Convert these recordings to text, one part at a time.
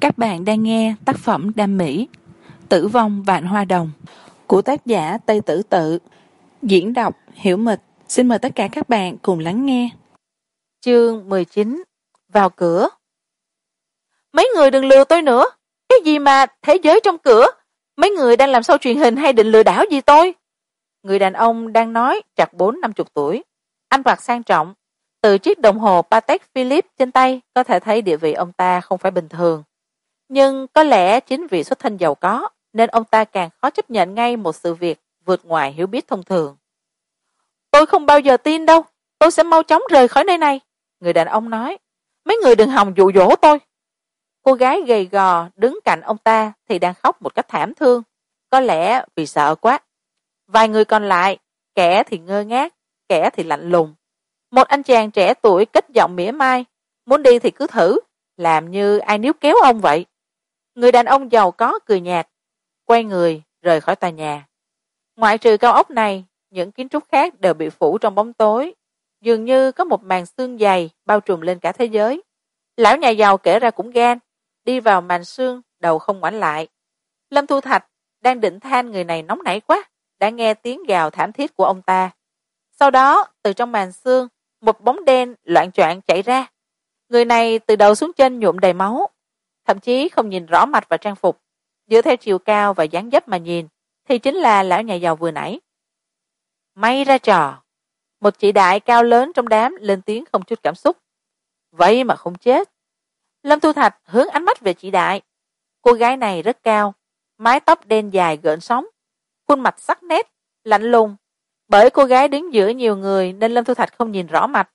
các bạn đang nghe tác phẩm đam mỹ, tử vong vạn hoa đồng, của tác giả tây tử tự. Diễn đọc hiểu mịch. Xin mời tất cả các bạn cùng lắng nghe. Chương mười chín, vào cửa. Mấy người đừng lừa tôi nữa. Cái gì mà thế giới trong cửa? Mấy người đang làm show truyền hình hay định lừa đảo gì tôi? Người đàn ông đang nói chặt bốn năm chục tuổi. Anh mặc sang trọng. Từ chiếc đồng hồ patek philippe trên tay, có thể thấy địa vị ông ta không phải bình thường nhưng có lẽ chính vì xuất thân giàu có, nên ông ta càng khó chấp nhận ngay một sự việc vượt ngoài hiểu biết thông thường. Tôi không bao giờ tin đâu, tôi sẽ mau chóng rời khỏi nơi này, người đàn ông nói. Mấy người đừng hòng dụ dỗ tôi. Cô gái gầy gò đứng cạnh ông ta thì đang khóc một cách thảm thương. Có lẽ vì sợ quá. Vài người còn lại, kẻ thì ngơ ngác, kẻ thì lạnh lùng. Một anh chàng trẻ tuổi kết giọng mỉa mai, muốn đi thì cứ thử, làm như ai níu kéo ông vậy người đàn ông giàu có cười nhạt, quay người, rời khỏi tòa nhà. Ngoại trừ cao ốc này, những kiến trúc khác đều bị phủ trong bóng tối. Dường như có một màn xương dày bao trùm lên cả thế giới. Lão nhà giàu kể ra cũng gan, đi vào màn xương, đầu không ngoảnh lại. Lâm thu thạch đang định than người này nóng nảy quá, đã nghe tiếng gào thảm thiết của ông ta. Sau đó, từ trong màn xương, một bóng đen loạn choạng chạy ra. Người này từ đầu xuống chân nhuộm đầy máu thậm chí không nhìn rõ mặt và trang phục. Dựa theo chiều cao và dáng dấp mà nhìn, thì chính là lão nhà giàu vừa nãy. May ra trò. Một chị đại cao lớn trong đám lên tiếng không chút cảm xúc. Vậy mà không chết. Lâm thu thạch hướng ánh mắt về chị đại. Cô gái này rất cao, mái tóc đen dài gợn sóng, khuôn mặt sắc nét, lạnh lùng. Bởi cô gái đứng giữa nhiều người nên lâm thu thạch không nhìn rõ mặt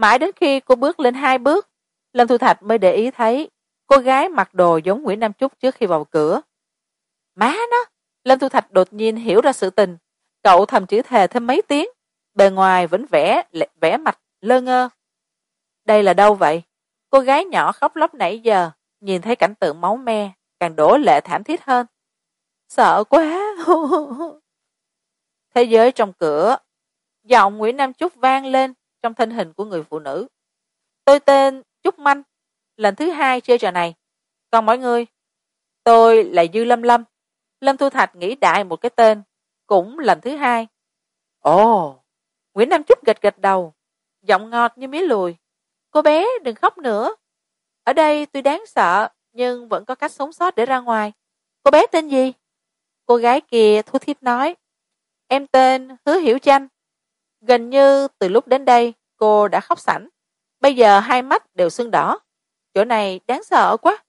mãi đến khi cô bước lên hai bước, lâm thu thạch mới để ý thấy cô gái mặc đồ giống nguyễn nam trúc trước khi vào cửa. Má nó, lâm thu thạch đột nhiên hiểu ra sự tình. Cậu thầm chữ thề thêm mấy tiếng. Bề ngoài vẫn vẽ vẽ mặt, lơ ngơ. Đây là đâu vậy? Cô gái nhỏ khóc lóc nãy giờ, nhìn thấy cảnh tượng máu me, càng đổ lệ thảm thiết hơn. Sợ quá. Thế giới trong cửa, giọng nguyễn nam trúc vang lên trong thân hình của người phụ nữ. Tôi tên trúc manh lần thứ hai chơi trò này. Còn mọi người, tôi là dư lâm lâm. Lâm thu thạch nghĩ đại một cái tên, cũng lần thứ hai. Ồ, nguyễn nam trúc gật gật đầu, giọng ngọt như mía lùi. Cô bé đừng khóc nữa. Ở đây tuy đáng sợ, nhưng vẫn có cách sống sót để ra ngoài. Cô bé tên gì? Cô gái kia thu thít nói. Em tên hứa hiểu chanh. Gần như từ lúc đến đây, cô đã khóc sẵn. Bây giờ hai mắt đều sưng đỏ chỗ này đáng sợ quá.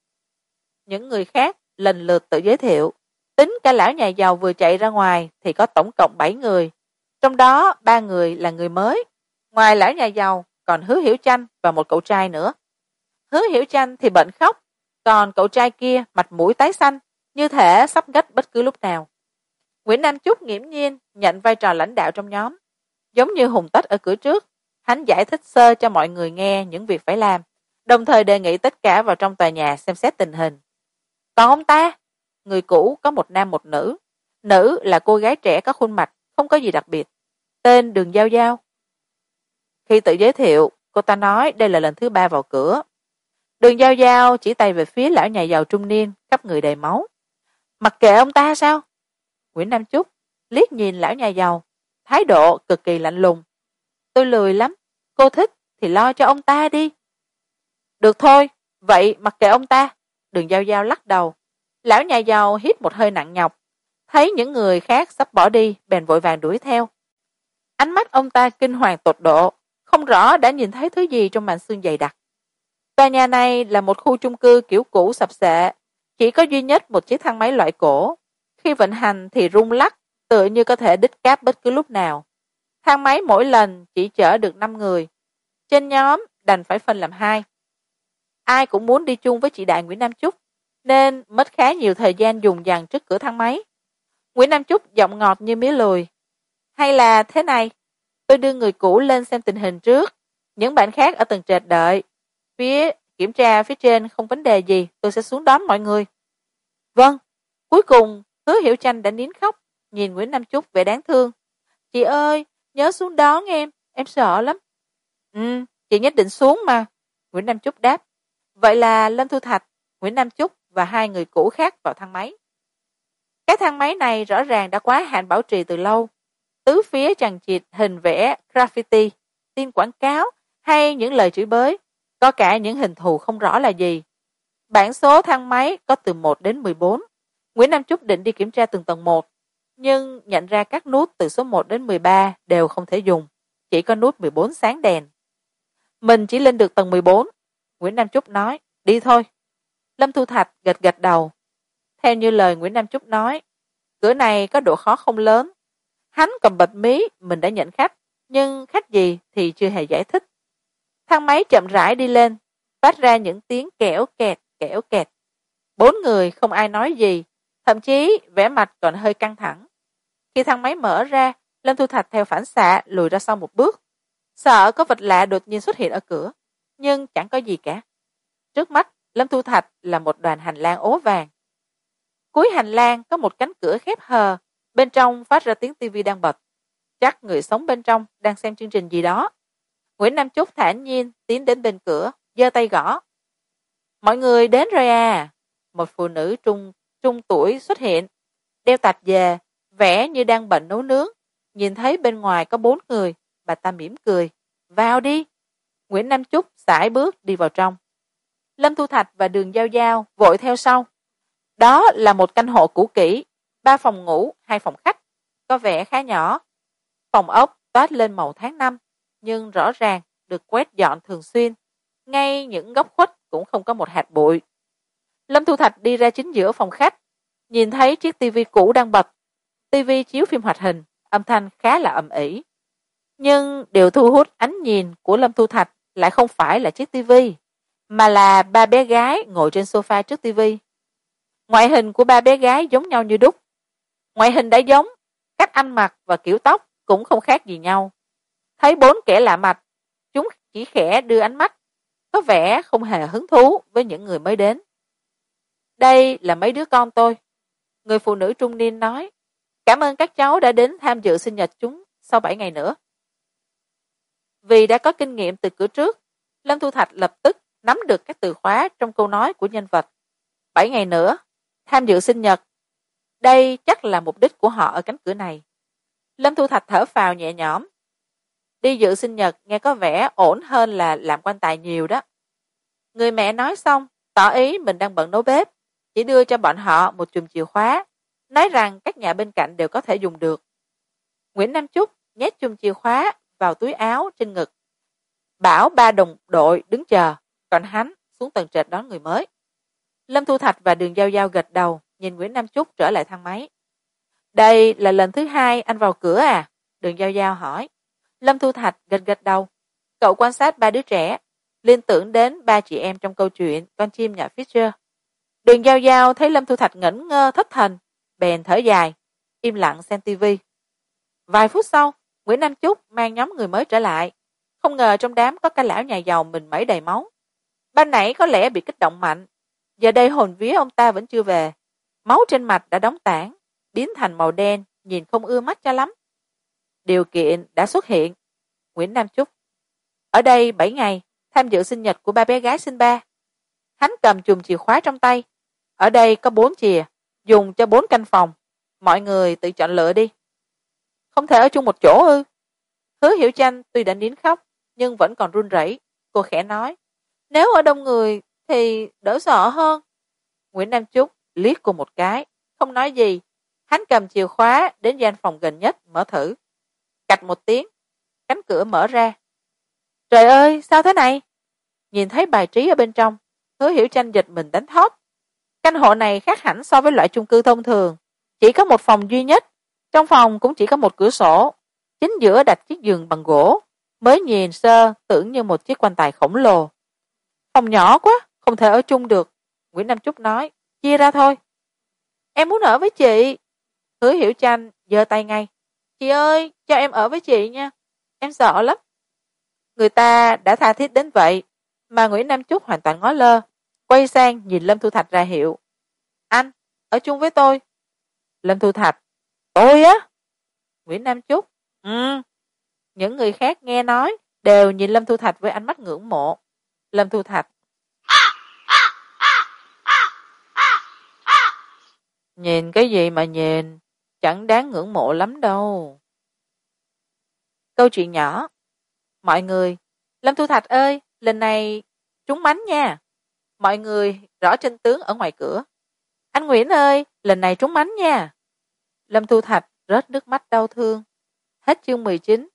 Những người khác lần lượt tự giới thiệu. Tính cả lão nhà giàu vừa chạy ra ngoài thì có tổng cộng bảy người. Trong đó, ba người là người mới. Ngoài lão nhà giàu, còn hứa hiểu chanh và một cậu trai nữa. Hứa hiểu chanh thì bệnh khóc, còn cậu trai kia mặt mũi tái xanh, như thể sắp gách bất cứ lúc nào. Nguyễn nam chúc nghiễm nhiên nhận vai trò lãnh đạo trong nhóm. Giống như hùng tết ở cửa trước, hắn giải thích sơ cho mọi người nghe những việc phải làm đồng thời đề nghị tất cả vào trong tòa nhà xem xét tình hình. Còn ông ta, người cũ có một nam một nữ. Nữ là cô gái trẻ có khuôn mặt, không có gì đặc biệt. Tên đường giao giao. Khi tự giới thiệu, cô ta nói đây là lần thứ ba vào cửa. Đường giao giao chỉ tay về phía lão nhà giàu trung niên, khắp người đầy máu. Mặc kệ ông ta sao? Nguyễn nam Chúc liếc nhìn lão nhà giàu, thái độ cực kỳ lạnh lùng. Tôi lười lắm, cô thích thì lo cho ông ta đi được thôi, vậy mặc kệ ông ta. Đường giao giao lắc đầu. Lão nhà giàu hít một hơi nặng nhọc. Thấy những người khác sắp bỏ đi, bèn vội vàng đuổi theo. Ánh mắt ông ta kinh hoàng tột độ, không rõ đã nhìn thấy thứ gì trong màn xương dày đặc. Tòa nhà này là một khu chung cư kiểu cũ sập sệ, chỉ có duy nhất một chiếc thang máy loại cổ. Khi vận hành thì rung lắc, tựa như có thể đích cáp bất cứ lúc nào. Thang máy mỗi lần chỉ chở được năm người. Trên nhóm đành phải phân làm hai ai cũng muốn đi chung với chị đại nguyễn nam trúc nên mất khá nhiều thời gian dùng dằn trước cửa thang máy. Nguyễn nam trúc giọng ngọt như mía lùi hay là thế này, tôi đưa người cũ lên xem tình hình trước, những bạn khác ở tầng trệt đợi. Phía kiểm tra phía trên không vấn đề gì, tôi sẽ xuống đón mọi người. Vâng cuối cùng hứa hiểu tranh đã nín khóc, nhìn nguyễn nam trúc vẻ đáng thương. Chị ơi, nhớ xuống đón em em sợ lắm. Ừ chị nhất định xuống mà, nguyễn nam trúc đáp vậy là lâm thu thạch, nguyễn nam chúc và hai người cũ khác vào thang máy. Cái thang máy này rõ ràng đã quá hạn bảo trì từ lâu. Tứ phía chằng chịt hình vẽ graffiti, tin quảng cáo hay những lời chửi bới, có cả những hình thù không rõ là gì. Bản số thang máy có từ một đến mười bốn. Nguyễn nam chúc định đi kiểm tra từng tầng một, nhưng nhận ra các nút từ số một đến mười ba đều không thể dùng, chỉ có nút mười bốn sáng đèn. Mình chỉ lên được tầng mười bốn nguyễn nam chúc nói, đi thôi. Lâm thu thạch gật gật đầu. Theo như lời nguyễn nam chúc nói, cửa này có độ khó không lớn. Hắn cầm bịch mí, mình đã nhận khách, nhưng khách gì thì chưa hề giải thích. Thang máy chậm rãi đi lên, phát ra những tiếng kẽo kẹt kẽo kẹt. Bốn người không ai nói gì, thậm chí vẻ mặt còn hơi căng thẳng. Khi thang máy mở ra, lâm thu thạch theo phản xạ lùi ra sau một bước. Sợ có vật lạ đột nhiên xuất hiện ở cửa nhưng chẳng có gì cả. Trước mắt, lâm thu thạch là một đoàn hành lang ố vàng. Cuối hành lang có một cánh cửa khép hờ, bên trong phát ra tiếng tivi đang bật. Chắc người sống bên trong đang xem chương trình gì đó. Nguyễn nam chúc thản nhiên tiến đến bên cửa, giơ tay gõ. Mọi người đến rồi à. Một phụ nữ trung trung tuổi xuất hiện, đeo tạp về vẻ như đang bệnh nấu nướng. Nhìn thấy bên ngoài có bốn người, bà ta mỉm cười. Vào đi nguyễn nam chúc sải bước đi vào trong. Lâm thu thạch và đường giao giao vội theo sau. Đó là một căn hộ cũ kỹ, ba phòng ngủ, hai phòng khách, có vẻ khá nhỏ. Phòng ốc toát lên màu tháng năm, nhưng rõ ràng được quét dọn thường xuyên. Ngay những góc khuất cũng không có một hạt bụi. Lâm thu thạch đi ra chính giữa phòng khách, nhìn thấy chiếc tivi cũ đang bật. Tivi chiếu phim hoạt hình, âm thanh khá là ầm ĩ. Nhưng điều thu hút ánh nhìn của lâm thu thạch lại không phải là chiếc tivi, mà là ba bé gái ngồi trên sofa trước tivi. Ngoại hình của ba bé gái giống nhau như đúc. Ngoại hình đã giống, cách ăn mặc và kiểu tóc cũng không khác gì nhau. Thấy bốn kẻ lạ mặt, chúng chỉ khẽ đưa ánh mắt, có vẻ không hề hứng thú với những người mới đến. Đây là mấy đứa con tôi, người phụ nữ trung niên nói. Cảm ơn các cháu đã đến tham dự sinh nhật chúng sau bảy ngày nữa vì đã có kinh nghiệm từ cửa trước, lâm thu thạch lập tức nắm được các từ khóa trong câu nói của nhân vật. Bảy ngày nữa, tham dự sinh nhật. Đây chắc là mục đích của họ ở cánh cửa này. Lâm thu thạch thở phào nhẹ nhõm. Đi dự sinh nhật nghe có vẻ ổn hơn là làm quan tài nhiều đó. Người mẹ nói xong, tỏ ý mình đang bận nấu bếp, chỉ đưa cho bọn họ một chùm chìa khóa, nói rằng các nhà bên cạnh đều có thể dùng được. Nguyễn nam chúc nhét chùm chìa khóa vào túi áo trên ngực. Bảo ba đồng đội đứng chờ, còn hắn xuống tầng trệt đón người mới. Lâm thu thạch và đường giao giao gật đầu, nhìn nguyễn nam chúc trở lại thang máy. Đây là lần thứ hai anh vào cửa à? Đường giao giao hỏi. Lâm thu thạch gật gật đầu. Cậu quan sát ba đứa trẻ, liên tưởng đến ba chị em trong câu chuyện con chim nhà fisher đường giao giao thấy lâm thu thạch ngẩn ngơ thất thần, bèn thở dài, im lặng xem tivi vài phút sau nguyễn nam chúc mang nhóm người mới trở lại. Không ngờ trong đám có cả lão nhà giàu mình mẩy đầy máu. Ban nãy có lẽ bị kích động mạnh. Giờ đây hồn vía ông ta vẫn chưa về. Máu trên mặt đã đóng tảng, biến thành màu đen, nhìn không ưa mắt cho lắm. Điều kiện đã xuất hiện. Nguyễn nam chúc. Ở đây bảy ngày, tham dự sinh nhật của ba bé gái sinh ba. Hắn cầm chùm chìa khóa trong tay. Ở đây có bốn chìa, dùng cho bốn căn phòng. Mọi người tự chọn lựa đi không thể ở chung một chỗ ư? Hứa hiểu chanh tuy đã nín khóc, nhưng vẫn còn run rẩy. Cô khẽ nói, nếu ở đông người thì đỡ sợ hơn. Nguyễn nam trúc liếc cô một cái, không nói gì. Hắn cầm chìa khóa đến gian phòng gần nhất mở thử. Cạch một tiếng, cánh cửa mở ra. Trời ơi, sao thế này? Nhìn thấy bài trí ở bên trong, hứa hiểu tranh giật mình đánh thót căn hộ này khác hẳn so với loại chung cư thông thường. Chỉ có một phòng duy nhất trong phòng cũng chỉ có một cửa sổ. Chính giữa đặt chiếc giường bằng gỗ. Mới nhìn sơ, tưởng như một chiếc quan tài khổng lồ. Phòng nhỏ quá, không thể ở chung được. Nguyễn nam trúc nói, chia ra thôi. Em muốn ở với chị. Hứa hiểu chanh giơ tay ngay. Chị ơi, cho em ở với chị nha. Em sợ lắm. Người ta đã tha thiết đến vậy, mà nguyễn nam trúc hoàn toàn ngó lơ, quay sang nhìn lâm thu thạch ra hiệu. Anh, ở chung với tôi. Lâm thu thạch tôi á? Nguyễn nam Chúc, ừ. Những người khác nghe nói đều nhìn lâm thu thạch với ánh mắt ngưỡng mộ. Lâm thu thạch. Nhìn cái gì mà nhìn? Chẳng đáng ngưỡng mộ lắm đâu. Câu chuyện nhỏ. Mọi người lâm thu thạch ơi lần này trúng mánh nha. Mọi người rõ chân tướng ở ngoài cửa. Anh nguyễn ơi lần này trúng mánh nha lâm thu thạch rớt nước mắt đau thương. Hết chương mười chín.